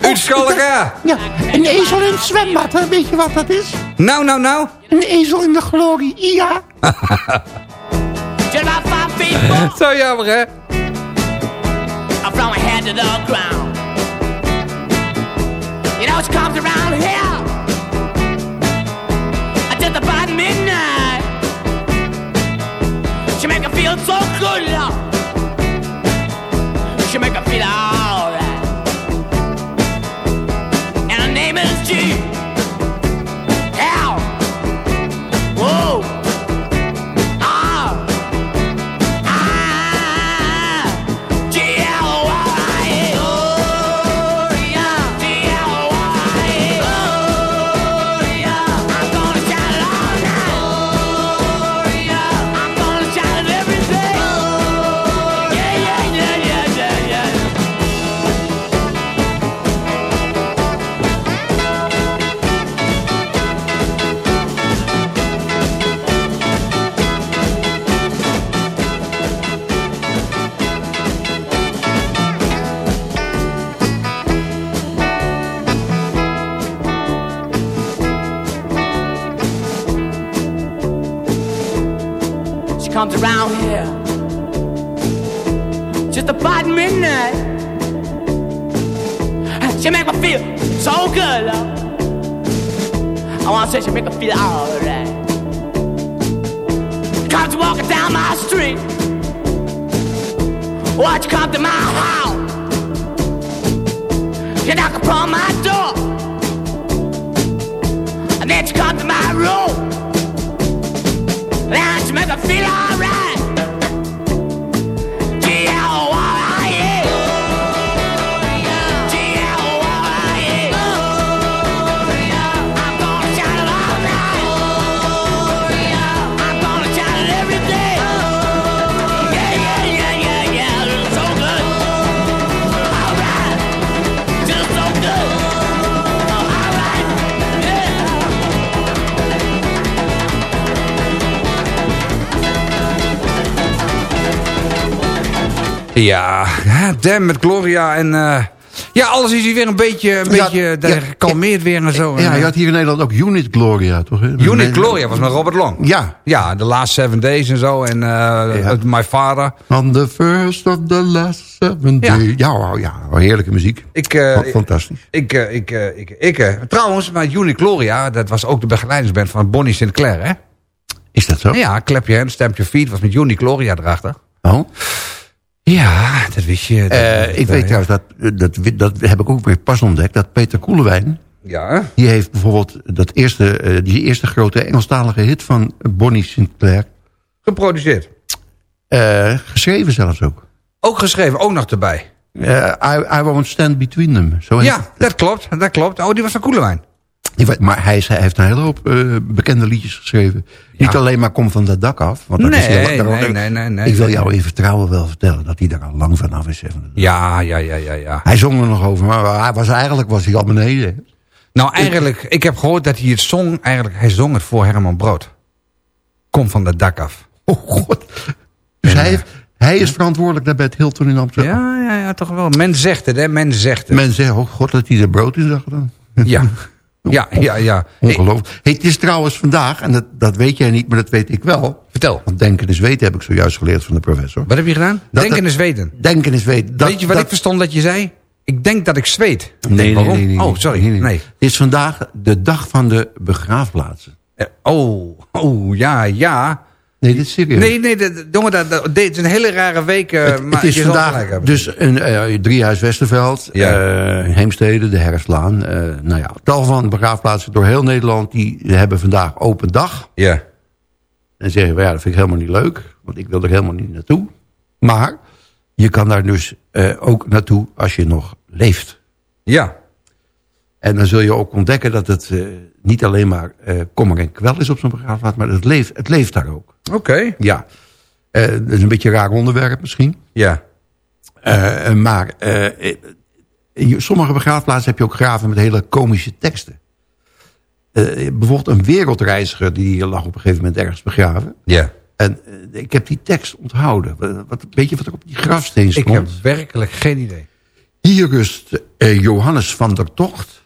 Uit Schalke. Ja, een ezel in het zwembad, hè? weet je wat dat is? Nou, nou, nou. Een ezel in de glorie, ja. Zo jammer, hè? crown. You know, it comes around. Ja, damn met Gloria en... eh, ja, alles is hier weer een beetje, een Ja, beetje ja, gekalmeerd weer en zo. Ja, je had hier in Nederland ook Unit Gloria, toch? hè? Unit Gloria was met Robert Long. Ja. Ja, The Last Seven Days en zo. En eh, My Father. On the first of the last seven days. Ja, ja, heerlijke muziek. Ik, eh, Fantastisch. Ik, ik, ik, ik, trouwens, maar Unit Gloria, dat was ook de begeleidingsband van Bonnie Sinclair, hè? Is dat zo? Ja, Clap Your Hands, Stamp Your Feet, was met Unit Gloria erachter. Oh? Ja, dat wist je. dat- Eh, ik weet trouwens, dat, dat, dat heb ik ook weer pas ontdekt, dat Peter Koelewijn... Ja. Die heeft bijvoorbeeld dat eerste, eh, die eerste grote Engelstalige hit van Bonnie Sinclair... Geproduceerd. eh, geschreven zelfs ook. Ook geschreven, ook nog erbij. Eh, I, I Won't Stand Between Them. Zo heet Ja, dat klopt, dat klopt. Oh, die was van Koelewijn. Weet- Maar hij, heeft een hele hoop eh, bekende liedjes geschreven. Niet alleen maar Kom van dat dak af. Want dat is Nee, heel, daar- nee, nee, nee, nee, Ik wil nee. jou in vertrouwen wel vertellen dat hij daar al lang vanaf is. Ja, ja, ja, ja, ja. Hij zong er nog over, maar hij was, eigenlijk was hij al beneden. Nou, eigenlijk, ik heb gehoord dat hij het zong, eigenlijk, hij zong het voor Herman Brood. Kom van dat dak af. Oh god. Dus hij, heeft, hij is verantwoordelijk daar bij het Hilton in Amsterdam. Ja, ja, ja, toch wel. Men zegt het, hè, men zegt het. Men zegt, oh god, dat hij er brood in zag dan. Ja, ja, ja, ja. Ongelooflijk. Hey, het is trouwens vandaag, en dat, dat weet jij niet, maar dat weet ik wel. Vertel. Want denken is weten heb ik zojuist geleerd van de professor. Wat heb je gedaan? Dat Denken het- is weten. Denken is weten. Dat- Weet je wat dat- ik verstond dat je zei? Ik denk dat ik zweet. Nee, nee, waarom? nee, nee, oh, sorry. Nee. Het is vandaag de dag van de begraafplaatsen. Eh, Oh, oh, ja, ja. Nee, dit is serieus. Nee, nee, de- jongen, dat, dat- dit is een hele rare week. eh, het, maar het is vandaag dus een eh, Driehuis Westerveld, Ja. eh, Heemstede, de Herfstlaan. eh nou ja, tal van begraafplaatsen door heel Nederland... die hebben vandaag open dag. Ja. En zeggen we, ja, dat vind ik helemaal niet leuk. Want ik wil er helemaal niet naartoe. Maar je kan daar dus eh, ook naartoe als je nog leeft. Ja. En dan zul je ook ontdekken dat het eh, niet alleen maar eh kommer en kwel is op zo'n begraafplaats... maar het leeft, het leeft daar ook. Oké. Ja. Eh, dat is een beetje een raar onderwerp misschien. Ja. Maar in sommige begraafplaatsen heb je ook graven met hele komische teksten. Bijvoorbeeld een wereldreiziger die lag op een gegeven moment ergens begraven. Ja. En ik heb die tekst onthouden. Wat, weet je wat er op die grafsteen Ik stond? heb werkelijk geen idee. Hier rust Johannes van der Tocht.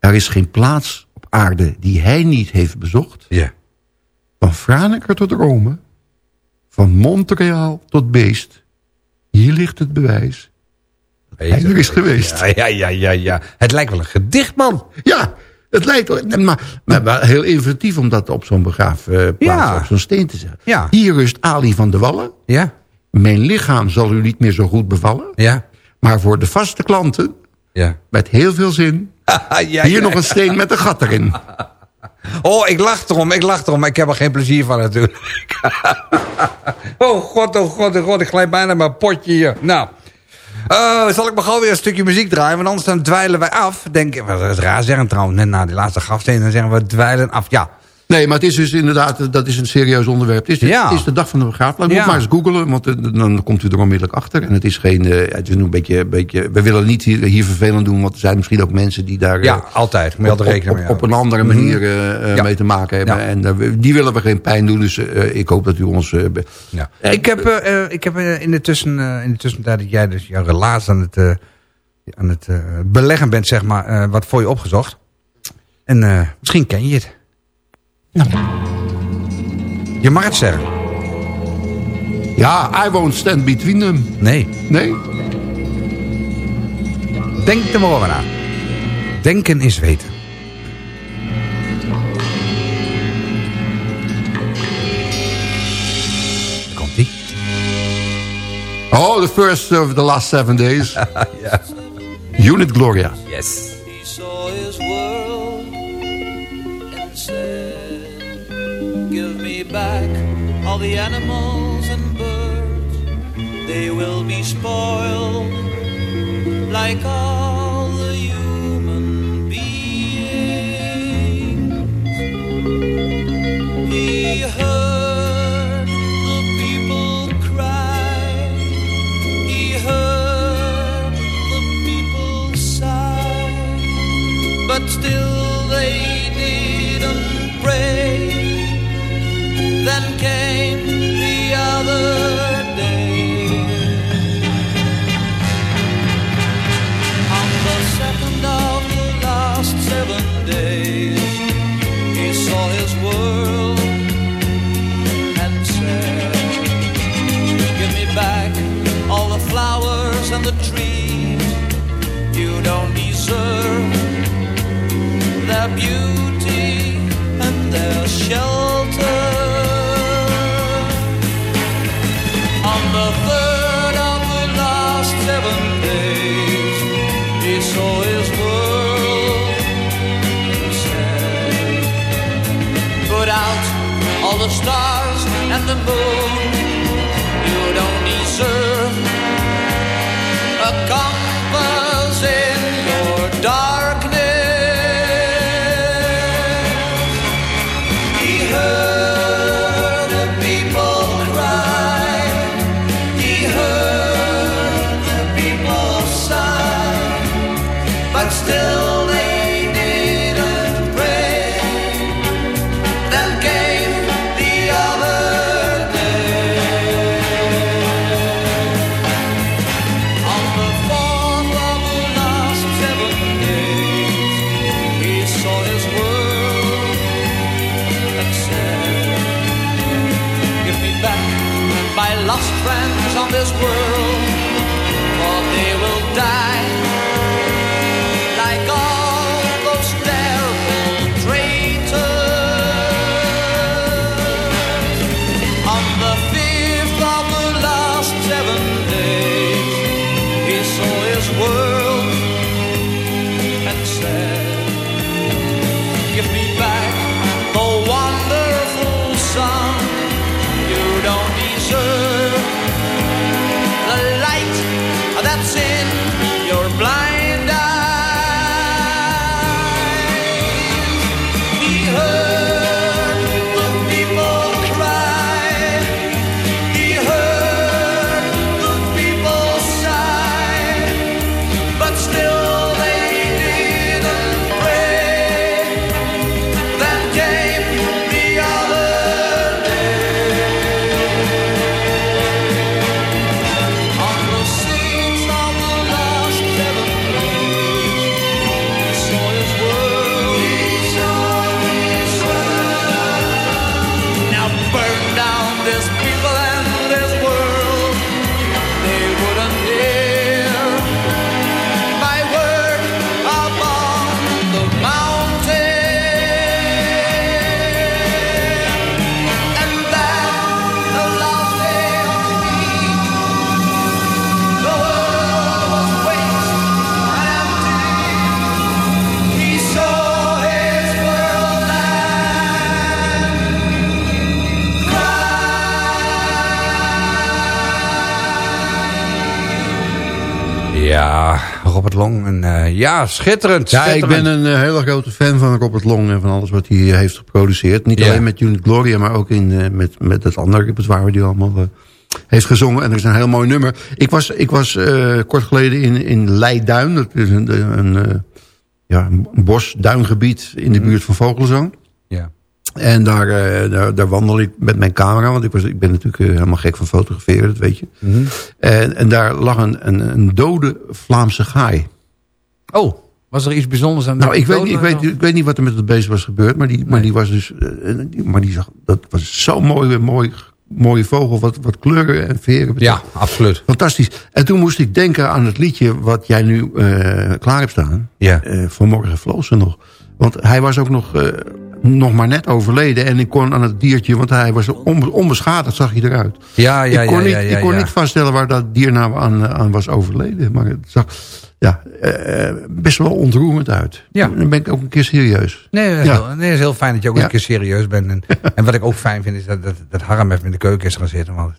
Er is geen plaats op aarde die hij niet heeft bezocht. Ja. Van Franeker tot Rome. Van Montreal tot Beest. Hier ligt het bewijs. Hij er is geweest. Ja, ja, ja, ja, ja. Het lijkt wel een gedicht, man. Ja, het lijkt wel. Maar, maar wel heel inventief om dat op zo'n begraafplaats, Ja. op zo'n steen te zetten. Ja. Hier rust Ali van de Wallen. Ja. Mijn lichaam zal u niet meer zo goed bevallen. Ja. Maar voor de vaste klanten, Ja. met heel veel zin... ja, hier ja. nog een steen met een gat erin. Oh, ik lach erom, ik lach erom. maar Ik heb er geen plezier van natuurlijk. oh god, oh god, oh god. Ik glijd bijna mijn potje hier. Nou. eh, zal ik maar gauw weer een stukje muziek draaien? Want anders dan dweilen wij af. Denk, dat is raar zeggen trouwens. Net na die laatste grafsteen. Dan zeggen we dweilen af. Ja. Nee, maar het is dus inderdaad, dat is een serieus onderwerp. Het is de, Ja. het is de dag van de begraafplaats. Moet Ja. maar eens googelen, want eh, dan komt u er onmiddellijk achter. En het is geen, eh, het is een beetje, een beetje we willen niet hier, hier vervelend doen, want er zijn misschien ook mensen die daar... Ja, eh, altijd. Moet je op, op, mee op een andere Mhm. manier eh, eh, Ja. mee te maken hebben. Ja. En eh, die willen we geen pijn doen, dus eh, ik hoop dat u ons... eh, ik heb, eh, eh, ik heb eh, in, de tussen, eh, in de tussentijd dat jij dus jouw relaas aan het, eh, aan het eh, beleggen bent, zeg maar, eh, wat voor je opgezocht. En eh, misschien ken je het. Je mag het zeggen. Ja, I won't stand between them. Nee. Nee? Denk er maar over na. Denken is weten. Daar komt ie. Oh, the first of the last seven days. Unit Gloria. Yes. He saw his world back all the animals and birds. They will be spoiled like all the human beings. He heard the people cry. He heard the people sigh. But still came the other day. On the second of the last seven days, he saw his world and said, Give me back all the flowers and the trees. You don't deserve their beauty and their shelter. The stars and the moon. You don't deserve ja, schitterend. Ja, ik ben een eh, hele grote fan van Robert Long en van alles wat hij eh, heeft geproduceerd. Niet Ja. alleen met Unit Gloria, maar ook in, eh, met, met het andere repertoire waar hij allemaal eh, heeft gezongen. En dat is een heel mooi nummer. Ik was, ik was eh, kort geleden in, in Leiduin. Dat is een, een, eh, ja, een bos-duingebied in de buurt van Vogelzang. Ja. En daar, eh, daar, daar wandel ik met mijn camera. Want ik, was, ik ben natuurlijk eh, helemaal gek van fotograferen, dat weet je. Mhm. En, en daar lag een, een, een dode Vlaamse gaai. Oh, was er iets bijzonders aan? Nou, de ik weet, niet- ik, weet, ik weet niet wat er met het beest was gebeurd. Maar die, maar die was dus. eh, die- maar die zag, dat was zo'n mooi, mooi, mooie vogel. Wat, wat kleuren en veren. betreft. Ja, absoluut. Fantastisch. En toen moest ik denken aan het liedje wat jij nu eh, klaar hebt staan. Ja. Eh, vanmorgen vloog ze nog. Want hij was ook nog, eh, nog maar net overleden. En ik kon aan het diertje, want hij was onbe- onbeschadigd, zag hij eruit. Ja, ja, ik kon, ja, niet, ja, ja, ik kon niet vaststellen waar dat dier nou aan, aan was overleden. Maar het zag ja, eh, best wel ontroerend uit. Ja. Dan ben ik ook een keer serieus. Nee, dat is, Ja. heel, nee, dat is heel fijn dat je ook Ja. een keer serieus bent. En, en wat ik ook fijn vind is dat, dat, dat Harm even in de keuken is gaan zitten. Want,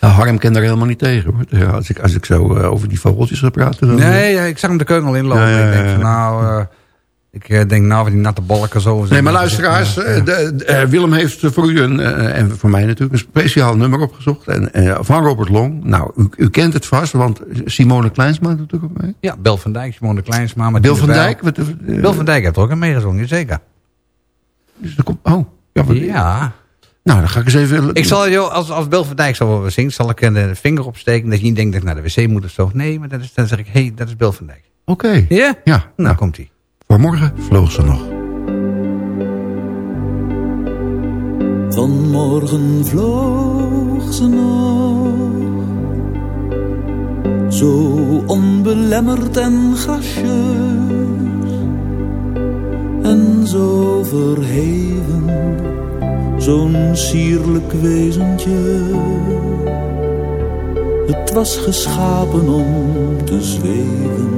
Nou, Harm kent er helemaal niet tegen. Hoor. Ja, Als, ik, als ik zo eh, over die vogeltjes ga praten. Dan, nee, ja, ik zag hem de keuken al inlopen. Ja, Ik denk van nou, eh, ik eh, denk nou van die natte bolken zo. Nee, maar luisteraars, eh, de- de- eh, Willem heeft voor u een, en voor mij natuurlijk een speciaal nummer opgezocht. En, van Robert Long. Nou, u, u kent het vast, want Simone Kleinsma doet natuurlijk ook mee. Ja, Bel van Dijk, Simone Kleinsma. Bill van. Dijk. Wat, van Dijk heeft er ook aan meegezongen, zeker. Dus er komt, oh, ja, wat- Ja. Nou, dan ga ik eens even... Ik zal, joh, als, als Bill van Dijk zo zingt, zal ik een vinger opsteken. Dat je niet denkt dat ik naar de wc moet of zo. Nee, maar dat is, dan zeg ik, hé, hey, dat is Bill van Dijk. Oké. Ja? Ja. Nou, komt hij. Vanmorgen vloog ze nog. Vanmorgen vloog ze nog, zo onbelemmerd en gracieus, en zo verheven, zo'n sierlijk wezentje. Het was geschapen om te zweven,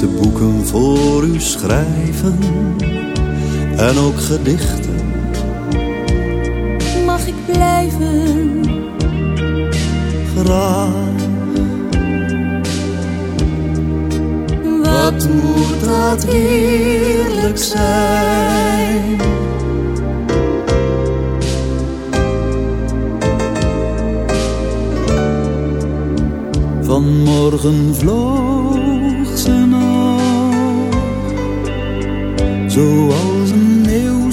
Allermooiste boeken voor u schrijven. En ook gedichten. Mag ik blijven? Graag. Wat moet dat heerlijk zijn? Vanmorgen vloog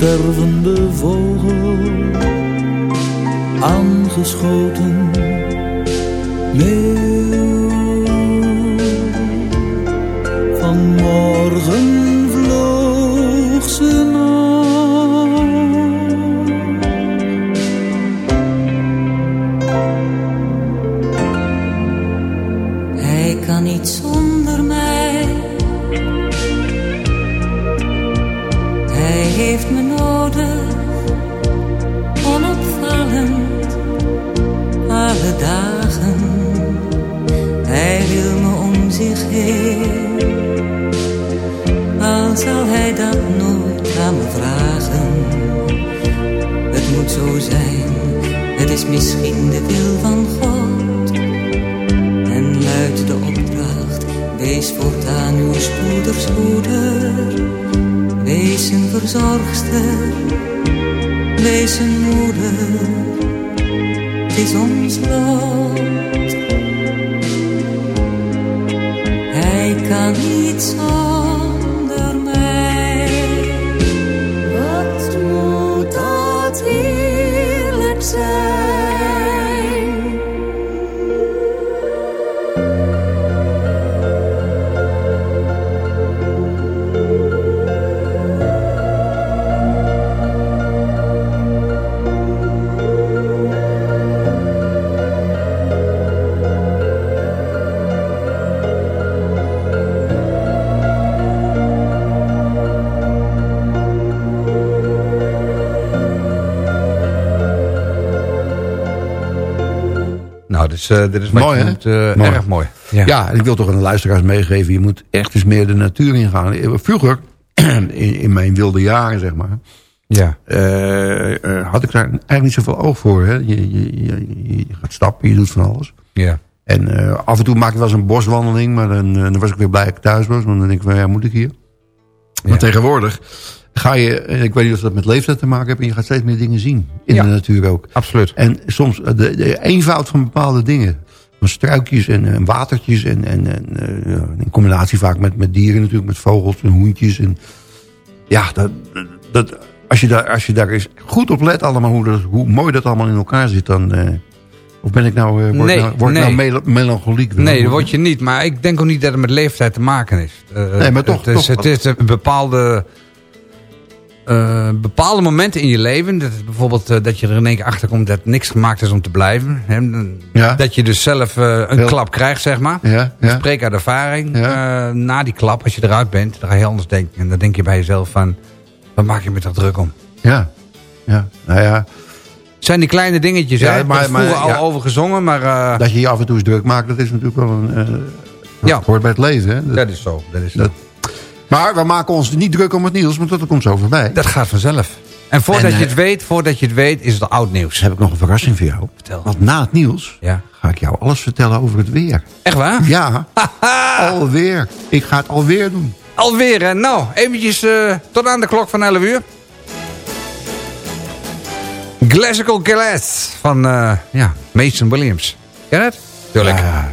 Stervende vogel, aangeschoten. Meeuw, vanmorgen vloog ze nog. Hij kan niet zonder misschien de wil van God. En luidt de opdracht, wees voortaan uw spoeders moeder. Wees een verzorgster, wees een moeder. Dit is, eh, dit is Mooi, hè? eh, Mooi. erg mooi. Ja. en ik wil toch aan de luisteraars meegeven... je moet echt eens meer de natuur ingaan. Eh, Vroeger, in, in mijn wilde jaren, zeg maar... Ja. had ik daar eigenlijk niet zoveel oog voor. Hè? Je, je, je, je gaat stappen, je doet van alles. Ja. En af en toe maak ik wel eens een boswandeling... maar dan, dan was ik weer blij dat ik thuis was. Want dan denk ik van, ja, moet ik hier? Maar tegenwoordig ga je... eh, Ik weet niet of dat met leeftijd te maken heeft... en je gaat steeds meer dingen zien. In Ja. de natuur ook. Absoluut. En soms eh, de, de eenvoud van bepaalde dingen. Van struikjes en, en watertjes. En, en, en eh, in combinatie vaak met, met dieren natuurlijk. Met vogels en hoentjes. En, ja, dat, dat, als, je daar, als je daar eens goed op let allemaal. Hoe, dat, hoe mooi dat allemaal in elkaar zit. Dan, eh, of ben ik nou, eh, word Nee, ik nou, word nou mel- melancholiek? Nee, dat word je niet. Maar ik denk ook niet dat het met leeftijd te maken is. Eh, Nee, maar toch- Het is, toch- het is een bepaalde, eh, bepaalde momenten in je leven. Dat is bijvoorbeeld eh, dat je er in één keer achter komt dat niks gemaakt is om te blijven. Hè? Ja. Dat je dus zelf eh, een Heel- klap krijgt, zeg maar. Ja, spreek uit ervaring. Na die klap, als je eruit bent, dan ga je heel anders denken. En dan denk je bij jezelf van, wat maak je me toch druk om? Ja, ja. Nou ja, Het zijn die kleine dingetjes, Ja, hè? maar- Maar, maar- vroeger al over gezongen, maar... dat je je af en toe eens druk maakt. Dat is natuurlijk wel een... dat Ja. hoort bij het leven. Hè? dat is zo, dat is zo. Dat- maar we maken ons niet druk om het nieuws. Want dat komt zo voorbij. Dat gaat vanzelf. En voordat En, je eh, het weet, voordat je het weet, is het oud nieuws. heb ik nog een verrassing voor jou. Vertel. Want na het nieuws Ja. ga ik jou alles vertellen over het weer. Echt waar? Ja, alweer. Ik ga het alweer doen. Alweer, hè? Nou, eventjes eh, tot aan de klok van 11 uur. Classical Glass van eh, ja, Mason Williams. Ken je het? Tuurlijk. Ja.